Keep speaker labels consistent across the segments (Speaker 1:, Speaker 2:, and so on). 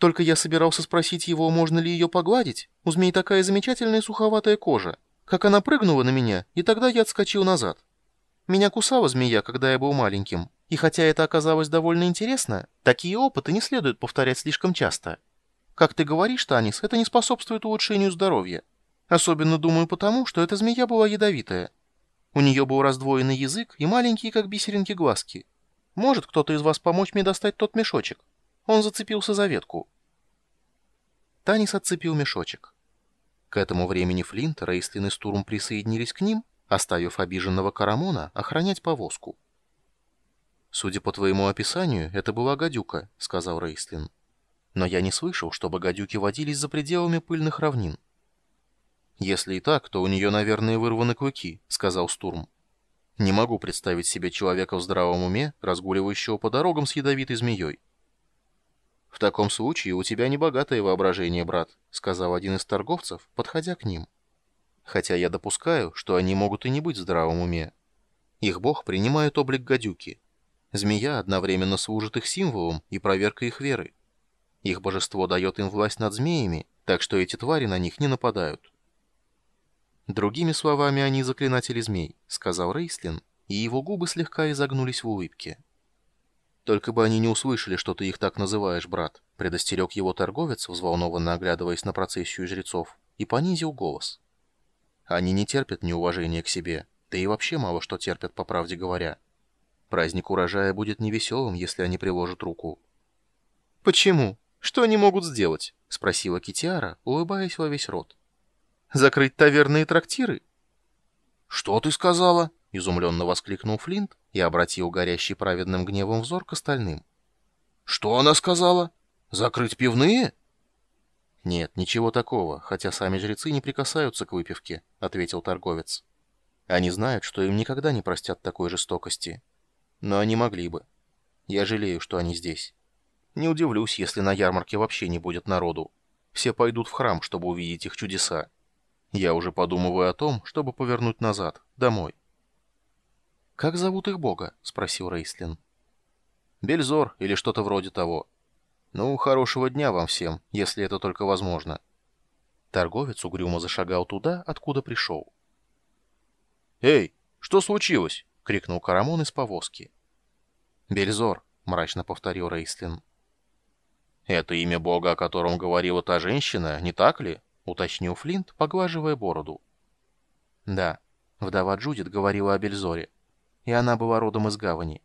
Speaker 1: Только я собирался спросить его, можно ли ее погладить. У змей такая замечательная суховатая кожа. Как она прыгнула на меня, и тогда я отскочил назад. Меня кусала змея, когда я был маленьким. И хотя это оказалось довольно интересно, такие опыты не следует повторять слишком часто. Как ты говоришь, Танис, это не способствует улучшению здоровья. Особенно думаю потому, что эта змея была ядовитая. У нее был раздвоенный язык и маленькие, как бисеринки, глазки. Может кто-то из вас помочь мне достать тот мешочек? Он зацепился за ветку. Танис отцепил мешочек. К этому времени Флинт, Рейстлин и Стурм присоединились к ним, оставив обиженного Карамона охранять повозку. «Судя по твоему описанию, это была гадюка», — сказал Рейстлин. «Но я не слышал, чтобы гадюки водились за пределами пыльных равнин». «Если и так, то у нее, наверное, вырваны клыки», — сказал Стурм. «Не могу представить себе человека в здравом уме, разгуливающего по дорогам с ядовитой змеей». «В таком случае у тебя небогатое воображение, брат», — сказал один из торговцев, подходя к ним. «Хотя я допускаю, что они могут и не быть в здравом уме. Их бог принимает облик гадюки. Змея одновременно служит их символом и проверкой их веры. Их божество дает им власть над змеями, так что эти твари на них не нападают». «Другими словами, они заклинатели змей», — сказал Рейслин, и его губы слегка изогнулись в улыбке. «Только бы они не услышали, что ты их так называешь, брат», — предостерег его торговец, взволнованно оглядываясь на процессию жрецов, и понизил голос. «Они не терпят неуважения к себе, да и вообще мало что терпят, по правде говоря. Праздник урожая будет невеселым, если они приложат руку». «Почему? Что они могут сделать?» — спросила Китиара, улыбаясь во весь рот. «Закрыть таверны и трактиры?»
Speaker 2: «Что ты сказала?»
Speaker 1: — изумленно воскликнул Флинт и обратил горящий праведным гневом взор к остальным.
Speaker 2: «Что она сказала? Закрыть пивные?»
Speaker 1: «Нет, ничего такого, хотя сами жрецы не прикасаются к выпивке», — ответил торговец. «Они знают, что им никогда не простят такой жестокости. Но они могли бы. Я жалею, что они здесь. Не удивлюсь, если на ярмарке вообще не будет народу. Все пойдут в храм, чтобы увидеть их чудеса. Я уже подумываю о том, чтобы повернуть назад, домой». «Как зовут их бога?» — спросил Рейслин. «Бельзор или что-то вроде того. Ну, хорошего дня вам всем, если это только возможно». Торговец угрюмо зашагал туда, откуда пришел.
Speaker 2: «Эй, что случилось?» — крикнул Карамон из повозки.
Speaker 1: «Бельзор», — мрачно повторил Рейслин.
Speaker 2: «Это имя бога, о котором говорила та женщина, не так ли?»
Speaker 1: — уточнил Флинт, поглаживая бороду. «Да, вдова Джудит говорила о Бельзоре и она была родом из гавани.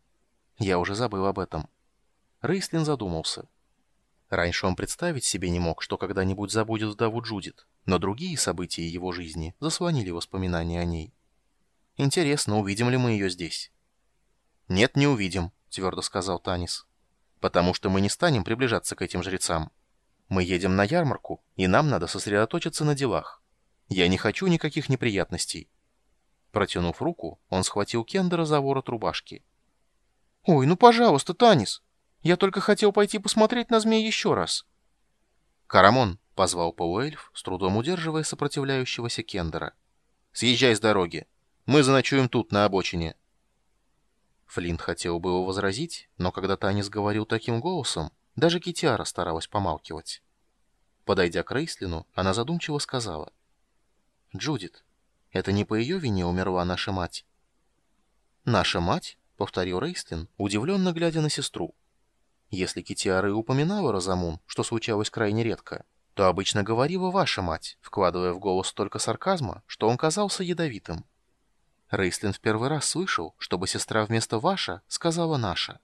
Speaker 1: Я уже забыл об этом. Рейслин задумался. Раньше он представить себе не мог, что когда-нибудь забудет вдову Джудит, но другие события его жизни заслонили воспоминания о ней. Интересно, увидим ли мы ее здесь? «Нет, не увидим», — твердо сказал Танис. «Потому что мы не станем приближаться к этим жрецам. Мы едем на ярмарку, и нам надо сосредоточиться на делах. Я не хочу никаких неприятностей. Протянув руку, он схватил Кендера за ворот рубашки. «Ой, ну пожалуйста, Танис! Я только хотел пойти посмотреть на змей еще раз!» «Карамон!» — позвал полуэльф, с трудом удерживая сопротивляющегося Кендера. «Съезжай с дороги! Мы заночуем тут, на обочине!» Флинт хотел было возразить, но когда Танис говорил таким голосом, даже Китиара старалась помалкивать. Подойдя к Рейслину, она задумчиво сказала. «Джудит, это не по ее вине умерла наша мать?» «Наша мать?» — повторил Рейстлин, удивленно глядя на сестру. Если Китиара и упоминала Розамун, что случалось крайне редко, то обычно говорила «ваша мать», вкладывая в голос столько сарказма, что он казался ядовитым. Рейстлин в первый раз слышал, чтобы сестра вместо «ваша» сказала «наша».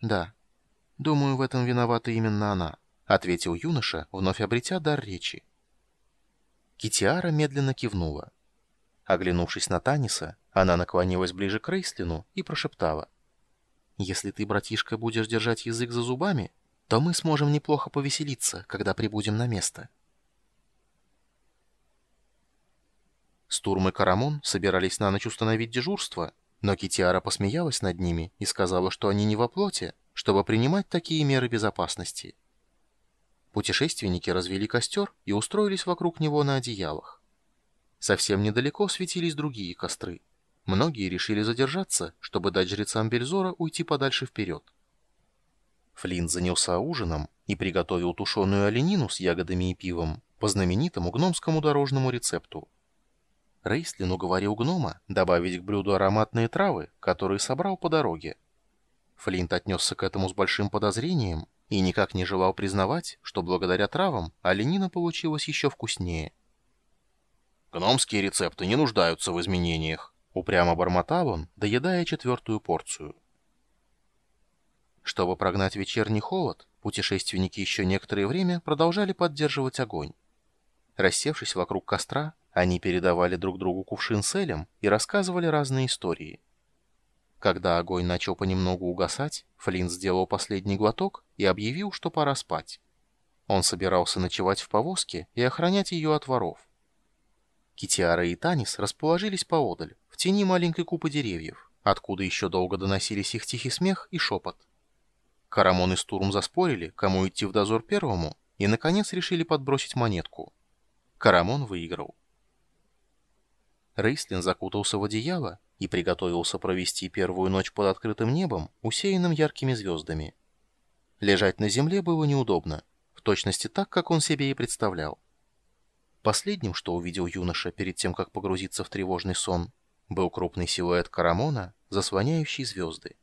Speaker 1: «Да, думаю, в этом виновата именно она», — ответил юноша, вновь обретя дар речи. Китиара медленно кивнула. Оглянувшись на Таниса, она наклонилась ближе к Рейслину и прошептала. «Если ты, братишка, будешь держать язык за зубами, то мы сможем неплохо повеселиться, когда прибудем на место». Стурм и Карамон собирались на ночь установить дежурство, но Китиара посмеялась над ними и сказала, что они не во плоти, чтобы принимать такие меры безопасности. Путешественники развели костер и устроились вокруг него на одеялах. Совсем недалеко светились другие костры. Многие решили задержаться, чтобы дать жрецам Бельзора уйти подальше вперед. Флинт занялся ужином, и приготовил тушеную оленину с ягодами и пивом по знаменитому гномскому дорожному рецепту. Рейслин уговорил гнома добавить к блюду ароматные травы, которые собрал по дороге. Флинт отнесся к этому с большим подозрением и никак не желал признавать, что благодаря травам оленина получилась еще вкуснее.
Speaker 2: «Гномские рецепты не нуждаются в изменениях», — упрямо бормотал он, доедая четвертую порцию.
Speaker 1: Чтобы прогнать вечерний холод, путешественники еще некоторое время продолжали поддерживать огонь. Рассевшись вокруг костра, они передавали друг другу кувшин с элем и рассказывали разные истории. Когда огонь начал понемногу угасать, Флинн сделал последний глоток и объявил, что пора спать. Он собирался ночевать в повозке и охранять ее от воров. Китиара и Танис расположились поодаль, в тени маленькой купы деревьев, откуда еще долго доносились их тихий смех и шепот. Карамон и Стурм заспорили, кому идти в дозор первому, и, наконец, решили подбросить монетку. Карамон выиграл. Рейслин закутался в одеяло и приготовился провести первую ночь под открытым небом, усеянным яркими звездами. Лежать на земле было неудобно, в точности так, как он себе и представлял. Последним, что увидел юноша перед тем, как погрузиться в тревожный сон, был крупный силуэт Карамона, заслоняющий звезды.